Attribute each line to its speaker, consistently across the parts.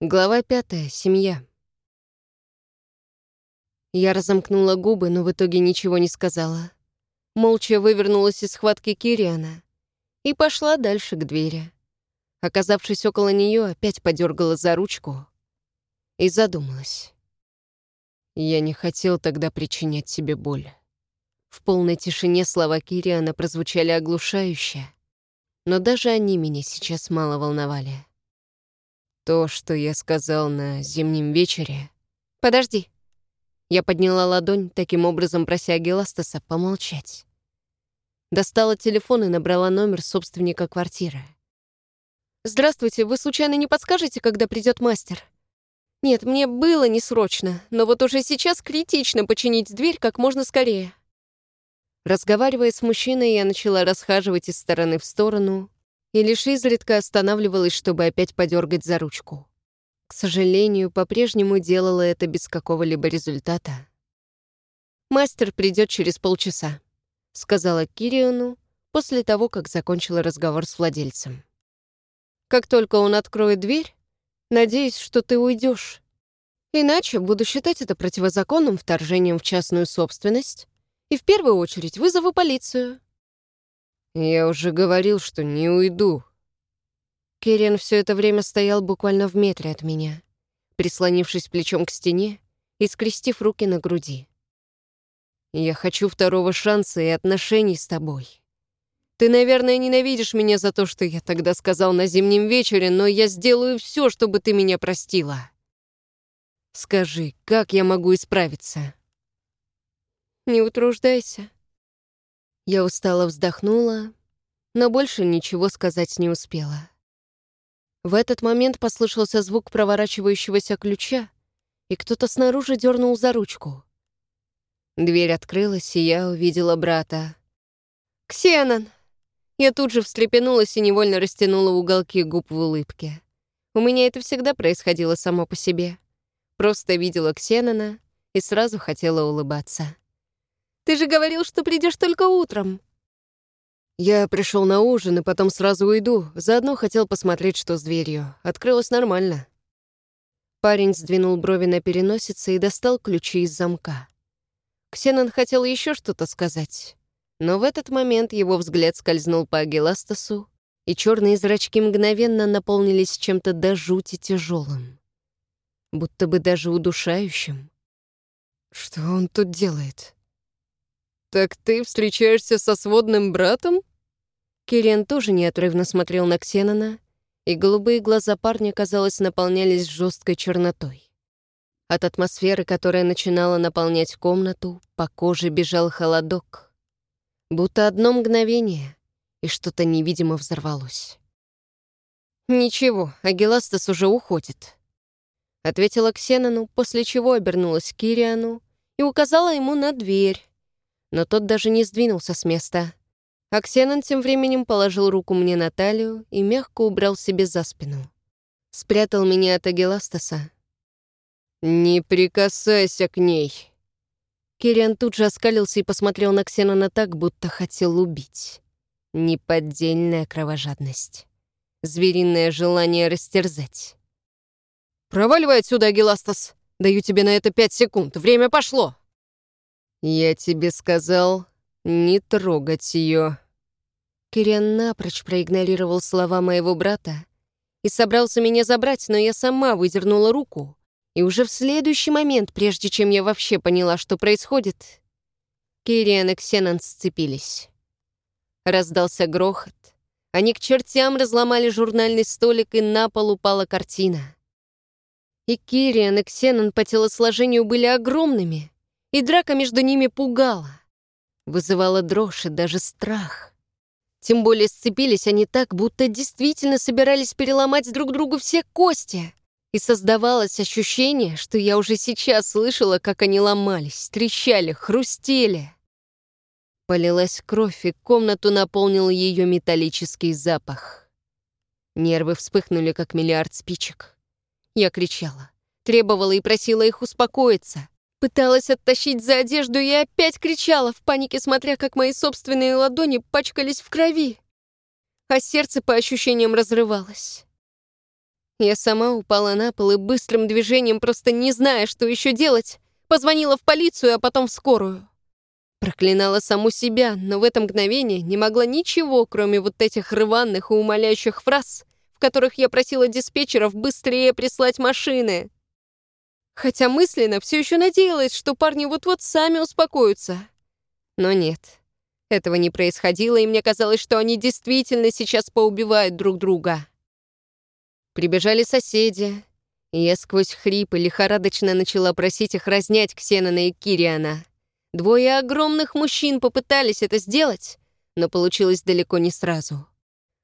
Speaker 1: Глава пятая. Семья. Я разомкнула губы, но в итоге ничего не сказала. Молча вывернулась из схватки Кириана и пошла дальше к двери. Оказавшись около нее, опять подергала за ручку и задумалась. Я не хотел тогда причинять себе боль. В полной тишине слова Кириана прозвучали оглушающе, но даже они меня сейчас мало волновали. То, что я сказал на зимнем вечере... Подожди. Я подняла ладонь, таким образом прося Геластаса помолчать. Достала телефон и набрала номер собственника квартиры. «Здравствуйте, вы случайно не подскажете, когда придет мастер?» «Нет, мне было не срочно, но вот уже сейчас критично починить дверь как можно скорее». Разговаривая с мужчиной, я начала расхаживать из стороны в сторону и лишь изредка останавливалась, чтобы опять подергать за ручку. К сожалению, по-прежнему делала это без какого-либо результата. «Мастер придет через полчаса», — сказала Кириану после того, как закончила разговор с владельцем. «Как только он откроет дверь, надеюсь, что ты уйдешь. Иначе буду считать это противозаконным вторжением в частную собственность и в первую очередь вызову полицию».
Speaker 2: «Я уже говорил, что не уйду».
Speaker 1: Кириан все это время стоял буквально в метре от меня, прислонившись плечом к стене и скрестив руки на груди. «Я хочу второго шанса и отношений с тобой. Ты, наверное, ненавидишь меня за то, что я тогда сказал на зимнем вечере, но я сделаю все, чтобы ты меня простила. Скажи, как я могу исправиться?» Не утруждайся». Я устало вздохнула, но больше ничего сказать не успела. В этот момент послышался звук проворачивающегося ключа, и кто-то снаружи дернул за ручку. Дверь открылась, и я увидела брата. «Ксенон!» Я тут же встрепенулась и невольно растянула уголки губ в улыбке. У меня это всегда происходило само по себе. Просто видела Ксенона и сразу хотела улыбаться. Ты же говорил, что придешь только утром».
Speaker 2: Я пришел на ужин и потом сразу уйду. Заодно хотел посмотреть, что с дверью. Открылось нормально.
Speaker 1: Парень сдвинул брови на переносице и достал ключи из замка. Ксенон хотел еще что-то сказать, но в этот момент его взгляд скользнул по Агиластасу, и черные зрачки мгновенно наполнились чем-то до жути тяжелым, будто бы даже удушающим.
Speaker 2: Что он тут делает? «Так ты встречаешься со сводным братом?»
Speaker 1: Кириан тоже неотрывно смотрел на Ксенона, и голубые глаза парня, казалось, наполнялись жесткой чернотой. От атмосферы, которая начинала наполнять комнату, по коже бежал холодок. Будто одно мгновение, и что-то невидимо взорвалось. «Ничего, Агиластас уже уходит», — ответила Ксенону, после чего обернулась к Кириану и указала ему на дверь, но тот даже не сдвинулся с места. Аксенон тем временем положил руку мне на талию и мягко убрал себе за спину. Спрятал меня от Агиластаса.
Speaker 2: «Не прикасайся к ней!»
Speaker 1: Кириан тут же оскалился и посмотрел на Ксенона так, будто хотел убить. Неподдельная кровожадность. Звериное желание растерзать.
Speaker 2: «Проваливай отсюда, Агиластас! Даю тебе на это пять секунд. Время пошло!»
Speaker 1: «Я тебе сказал не трогать ее». Кириан напрочь проигнорировал слова моего брата и собрался меня забрать, но я сама выдернула руку, и уже в следующий момент, прежде чем я вообще поняла, что происходит, Кириан и Ксенон сцепились. Раздался грохот. Они к чертям разломали журнальный столик, и на пол упала картина. И Кириан и Ксенон по телосложению были огромными — и драка между ними пугала, вызывала дрожь и даже страх. Тем более сцепились они так, будто действительно собирались переломать друг другу все кости. И создавалось ощущение, что я уже сейчас слышала, как они ломались, трещали, хрустели. Полилась кровь, и комнату наполнил ее металлический запах. Нервы вспыхнули, как миллиард спичек. Я кричала, требовала и просила их успокоиться. Пыталась оттащить за одежду и опять кричала, в панике смотря, как мои собственные ладони пачкались в крови. А сердце по ощущениям разрывалось. Я сама упала на пол и быстрым движением, просто не зная, что еще делать, позвонила в полицию, а потом в скорую. Проклинала саму себя, но в это мгновение не могла ничего, кроме вот этих рваных и умоляющих фраз, в которых я просила диспетчеров быстрее прислать машины. Хотя мысленно все еще надеялась, что парни вот-вот сами успокоятся. Но нет, этого не происходило, и мне казалось, что они действительно сейчас поубивают друг друга. Прибежали соседи, и я сквозь хрипы лихорадочно начала просить их разнять Ксенона и Кириана. Двое огромных мужчин попытались это сделать, но получилось далеко не сразу.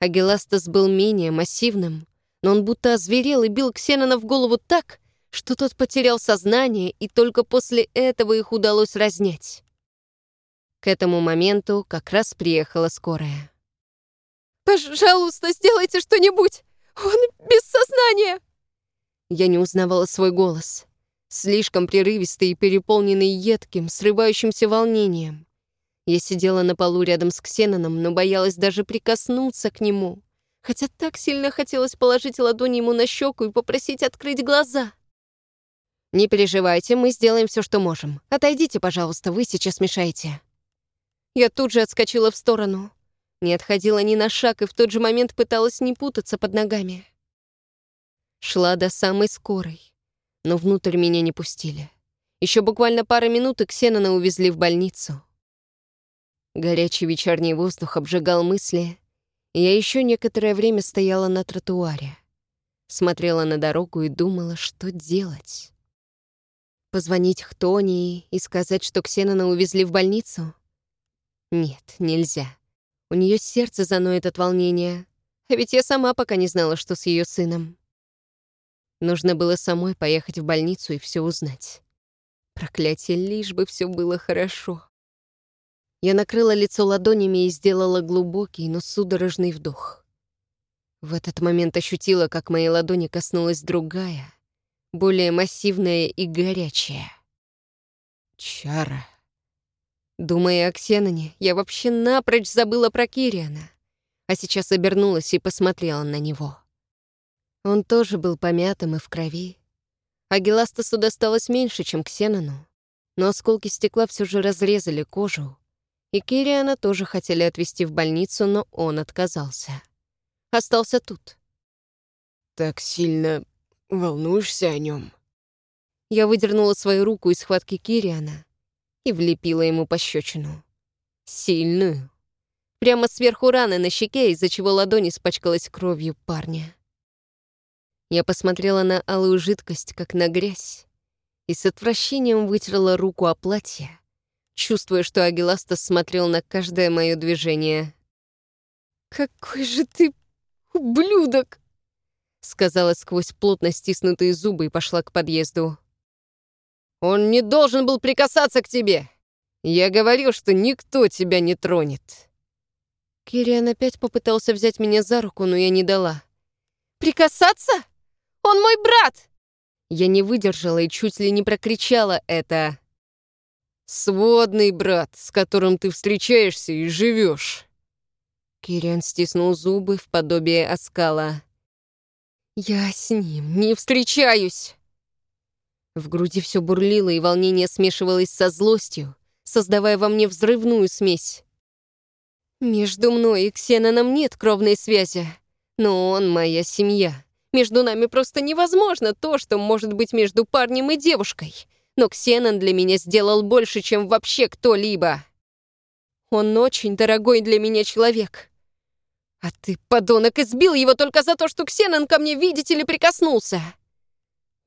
Speaker 1: Агеластас был менее массивным, но он будто озверел и бил Ксенона в голову так, что тот потерял сознание, и только после этого их удалось разнять. К этому моменту как раз приехала скорая.
Speaker 2: «Пожалуйста, сделайте что-нибудь! Он без сознания!»
Speaker 1: Я не узнавала свой голос. Слишком прерывистый и переполненный едким, срывающимся волнением. Я сидела на полу рядом с Ксеноном, но боялась даже прикоснуться к нему, хотя так сильно хотелось положить ладонь ему на щеку и попросить открыть глаза. «Не переживайте, мы сделаем все, что можем. Отойдите, пожалуйста, вы сейчас мешаете». Я тут же отскочила в сторону. Не отходила ни на шаг и в тот же момент пыталась не путаться под ногами. Шла до самой скорой, но внутрь меня не пустили. Еще буквально пара минут, и Ксенона увезли в больницу. Горячий вечерний воздух обжигал мысли, и я еще некоторое время стояла на тротуаре. Смотрела на дорогу и думала, что делать. Позвонить Хтонии и сказать, что Ксенона увезли в больницу? Нет, нельзя. У нее сердце заноет от волнения. А ведь я сама пока не знала, что с ее сыном. Нужно было самой поехать в больницу и все узнать. Проклятие, лишь бы все было хорошо. Я накрыла лицо ладонями и сделала глубокий, но судорожный вдох. В этот момент ощутила, как моей ладони коснулась другая, более массивная и горячая. Чара. Думая о Ксеноне, я вообще напрочь забыла про Кириана, а сейчас обернулась и посмотрела на него. Он тоже был помятым и в крови. А Геластасу досталось меньше, чем Ксенону, но осколки стекла все же разрезали кожу, и Кириана тоже хотели отвезти в больницу, но он отказался. Остался тут.
Speaker 2: «Так сильно волнуешься о нем?
Speaker 1: Я выдернула свою руку из схватки Кириана и влепила ему пощечину. Сильную. Прямо сверху раны на щеке, из-за чего ладонь испачкалась кровью парня. Я посмотрела на алую жидкость, как на грязь, и с отвращением вытерла руку о платье, чувствуя, что Агиластас смотрел на каждое мое движение. «Какой же ты ублюдок!» Сказала сквозь плотно стиснутые зубы и пошла к подъезду. «Он не должен был прикасаться к тебе! Я говорил, что никто тебя не тронет!» Кириан опять попытался взять меня за руку, но я не дала. «Прикасаться? Он мой брат!» Я не выдержала и чуть ли не прокричала это. «Сводный брат, с которым ты встречаешься и живешь!» Кириан стиснул зубы в подобие оскала. «Я с ним не встречаюсь!» В груди все бурлило, и волнение смешивалось со злостью, создавая во мне взрывную смесь. Между мной и Ксеноном нет кровной связи, но он моя семья. Между нами просто невозможно то, что может быть между парнем и девушкой — но Ксенон для меня сделал больше, чем вообще кто-либо. Он очень дорогой для меня человек. А ты, подонок, избил его только за то, что Ксенон ко мне, видите ли, прикоснулся.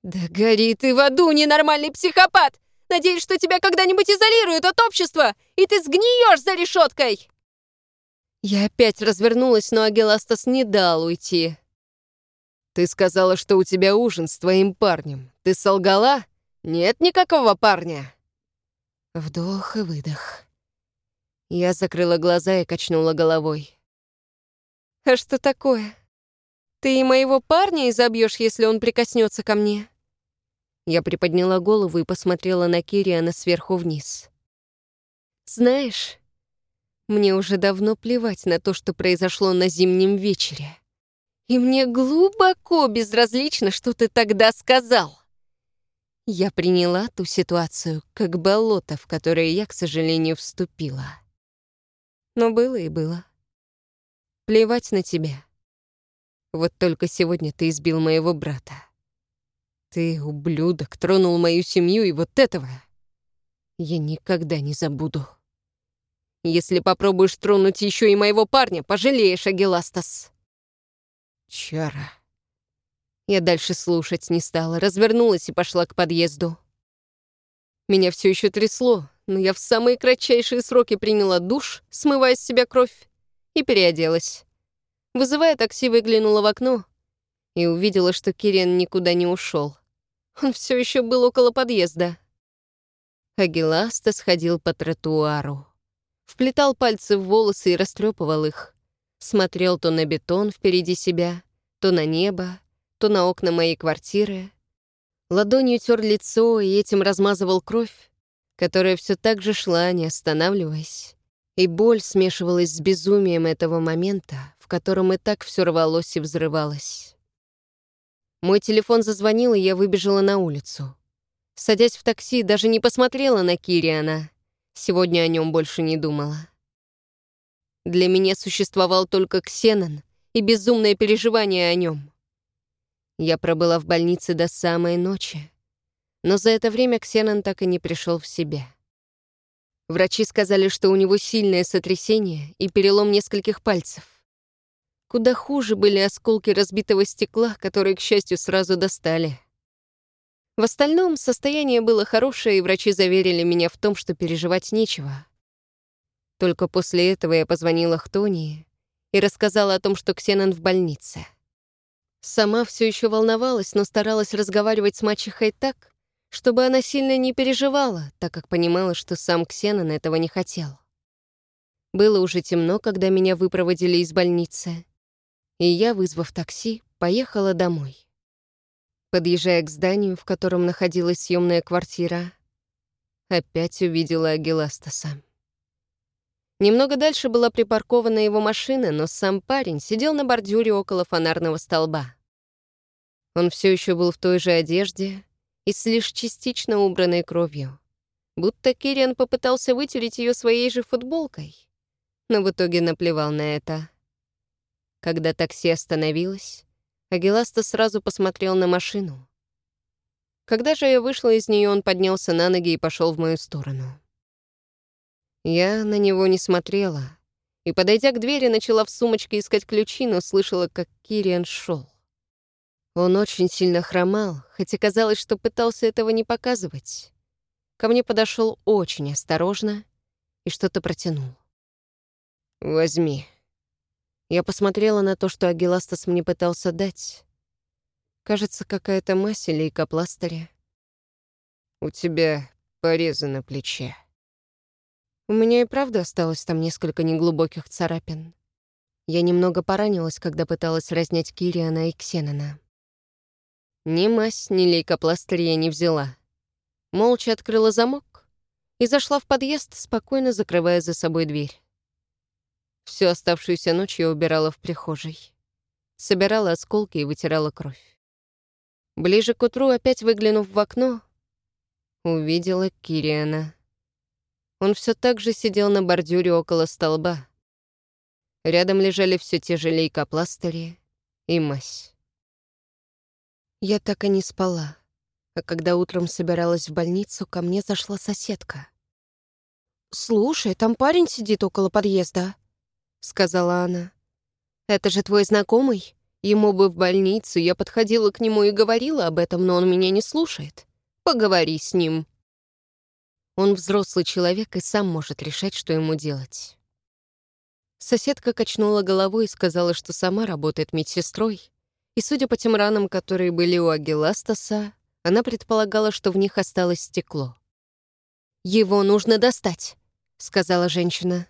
Speaker 1: Да гори ты в аду, ненормальный психопат! Надеюсь, что тебя когда-нибудь изолируют от общества, и ты сгниешь за решеткой!» Я опять развернулась, но Агеластас не дал уйти. «Ты сказала, что у тебя ужин с твоим парнем. Ты солгала?» Нет никакого парня. Вдох и выдох. Я закрыла глаза и качнула головой. А что такое? Ты и моего парня изобьешь, если он прикоснется ко мне? Я приподняла голову и посмотрела на Кириана сверху вниз. Знаешь, мне уже давно плевать на то, что произошло на зимнем вечере. И мне глубоко безразлично, что ты тогда сказал. Я приняла ту ситуацию как болото, в которое я, к сожалению, вступила. Но было и было. Плевать на тебя. Вот только сегодня ты избил моего брата. Ты, ублюдок, тронул мою семью, и вот этого я никогда не забуду. Если попробуешь тронуть еще и моего парня, пожалеешь, Агиластас. Чара. Я дальше слушать не стала, развернулась и пошла к подъезду. Меня все еще трясло, но я в самые кратчайшие сроки приняла душ, смывая с себя кровь, и переоделась. Вызывая такси, выглянула в окно и увидела, что Кириан никуда не ушел. Он все еще был около подъезда. Агиласта сходил по тротуару. Вплетал пальцы в волосы и растрепывал их. Смотрел то на бетон впереди себя, то на небо, то на окна моей квартиры. Ладонью тер лицо и этим размазывал кровь, которая все так же шла, не останавливаясь. И боль смешивалась с безумием этого момента, в котором и так все рвалось и взрывалось. Мой телефон зазвонил, и я выбежала на улицу. Садясь в такси, даже не посмотрела на Кириана. Сегодня о нем больше не думала. Для меня существовал только Ксенон и безумное переживание о нем. Я пробыла в больнице до самой ночи, но за это время Ксенон так и не пришел в себя. Врачи сказали, что у него сильное сотрясение и перелом нескольких пальцев. Куда хуже были осколки разбитого стекла, которые, к счастью, сразу достали. В остальном состояние было хорошее, и врачи заверили меня в том, что переживать нечего. Только после этого я позвонила Хтонии и рассказала о том, что Ксенон в больнице. Сама все еще волновалась, но старалась разговаривать с мачехой так, чтобы она сильно не переживала, так как понимала, что сам Ксенон этого не хотел. Было уже темно, когда меня выпроводили из больницы, и я, вызвав такси, поехала домой. Подъезжая к зданию, в котором находилась съемная квартира, опять увидела Агиластаса. Немного дальше была припаркована его машина, но сам парень сидел на бордюре около фонарного столба. Он все еще был в той же одежде и с лишь частично убранной кровью. Будто Кириан попытался вытереть ее своей же футболкой, но в итоге наплевал на это. Когда такси остановилось, Агиласта сразу посмотрел на машину. Когда же я вышла из нее, он поднялся на ноги и пошел в мою сторону. Я на него не смотрела, и, подойдя к двери, начала в сумочке искать ключи, но слышала, как Кириан шел. Он очень сильно хромал, хотя казалось, что пытался этого не показывать. Ко мне подошел очень осторожно и что-то протянул. «Возьми». Я посмотрела на то, что Агиластас мне пытался дать. Кажется, какая-то мазь или икопластыря. «У тебя порезы на плече». У меня и правда осталось там несколько неглубоких царапин. Я немного поранилась, когда пыталась разнять Кириана и Ксенона. Ни мазь, ни лейкопластырь я не взяла. Молча открыла замок и зашла в подъезд, спокойно закрывая за собой дверь. Всю оставшуюся ночь я убирала в прихожей. Собирала осколки и вытирала кровь. Ближе к утру, опять выглянув в окно, увидела Кириана. Он все так же сидел на бордюре около столба. Рядом лежали все те же лейкопластыри и мазь. Я так и не спала. А когда утром собиралась в больницу, ко мне зашла соседка. «Слушай, там парень сидит около подъезда», — сказала она. «Это же твой знакомый? Ему бы в больницу, я подходила к нему и говорила об этом, но он меня не слушает. Поговори с ним». Он взрослый человек и сам может решать, что ему делать. Соседка качнула головой и сказала, что сама работает медсестрой, и, судя по тем ранам, которые были у Агиластаса, она предполагала, что в них осталось стекло. «Его нужно достать», — сказала женщина.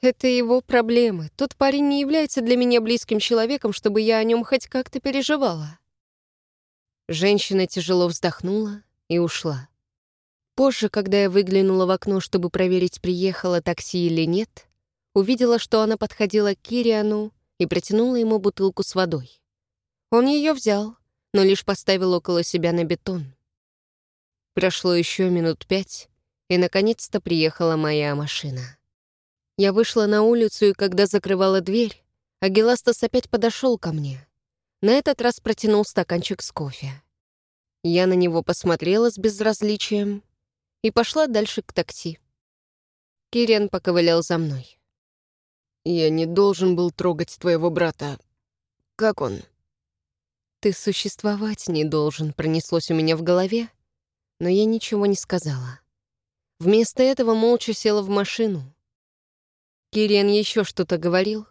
Speaker 1: «Это его проблемы. Тот парень не является для меня близким человеком, чтобы я о нем хоть как-то переживала». Женщина тяжело вздохнула и ушла. Позже, когда я выглянула в окно, чтобы проверить, приехало такси или нет, увидела, что она подходила к Кириану и протянула ему бутылку с водой. Он ее взял, но лишь поставил около себя на бетон. Прошло еще минут пять, и, наконец-то, приехала моя машина. Я вышла на улицу, и когда закрывала дверь, Агиластас опять подошел ко мне. На этот раз протянул стаканчик с кофе. Я на него посмотрела с безразличием и пошла дальше к такси. Кириан поковылял за мной.
Speaker 2: «Я не должен был трогать твоего брата. Как он?»
Speaker 1: «Ты существовать не должен», — пронеслось у меня в голове, но я ничего не сказала. Вместо этого молча села в машину. Кириан еще что-то говорил,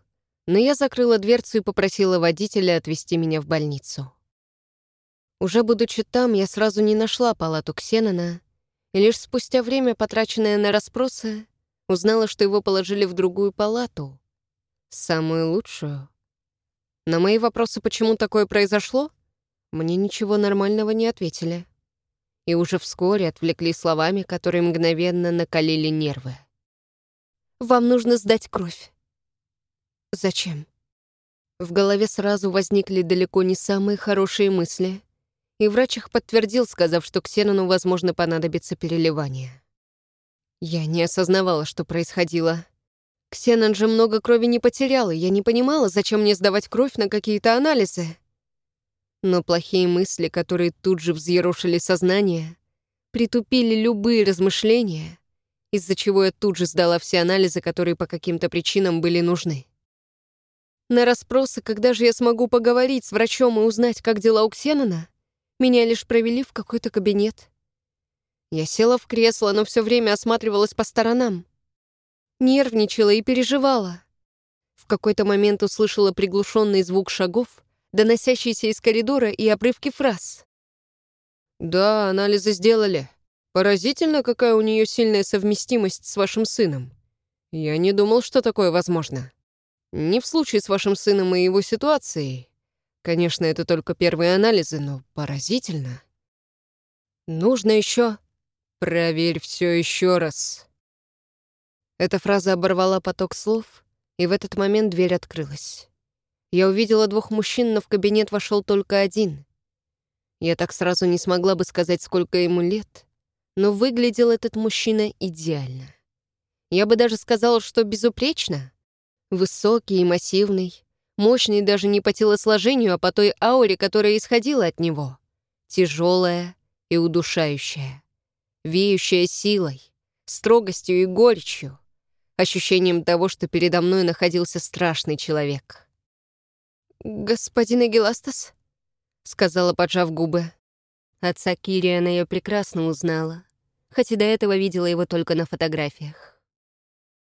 Speaker 1: но я закрыла дверцу и попросила водителя отвезти меня в больницу. Уже будучи там, я сразу не нашла палату Ксенона, и лишь спустя время, потраченное на расспросы, узнала, что его положили в другую палату, самую лучшую. На мои вопросы, почему такое произошло, мне ничего нормального не ответили. И уже вскоре отвлекли словами, которые мгновенно накалили нервы. «Вам нужно сдать кровь». «Зачем?» В голове сразу возникли далеко не самые хорошие мысли, и врач их подтвердил, сказав, что Ксенону, возможно, понадобится переливание. Я не осознавала, что происходило. Ксенон же много крови не потерял, и я не понимала, зачем мне сдавать кровь на какие-то анализы. Но плохие мысли, которые тут же взъерошили сознание, притупили любые размышления, из-за чего я тут же сдала все анализы, которые по каким-то причинам были нужны. На расспросы, когда же я смогу поговорить с врачом и узнать, как дела у Ксенона, меня лишь провели в какой-то кабинет. Я села в кресло, но все время осматривалась по сторонам. Нервничала и переживала. В какой-то момент услышала приглушенный звук шагов, доносящийся из коридора и обрывки фраз.
Speaker 2: «Да, анализы сделали. Поразительно, какая у нее сильная совместимость с вашим сыном. Я не думал, что такое возможно». Не в случае с вашим сыном и его ситуацией. Конечно, это только первые анализы, но поразительно. Нужно еще... Проверь все еще раз. Эта фраза оборвала поток слов, и в этот момент дверь открылась. Я увидела двух мужчин, но в кабинет вошел только один. Я так сразу не смогла бы сказать, сколько ему лет, но выглядел этот мужчина идеально. Я бы даже сказала, что безупречно. Высокий и массивный, мощный даже не по телосложению, а по той ауре, которая исходила от него. Тяжелая и удушающая, веющая силой, строгостью и горечью, ощущением того, что передо мной находился страшный человек.
Speaker 1: «Господин Эгеластас?» — сказала, поджав губы. Отца Кириана я прекрасно узнала, хоть и до этого видела его только на фотографиях.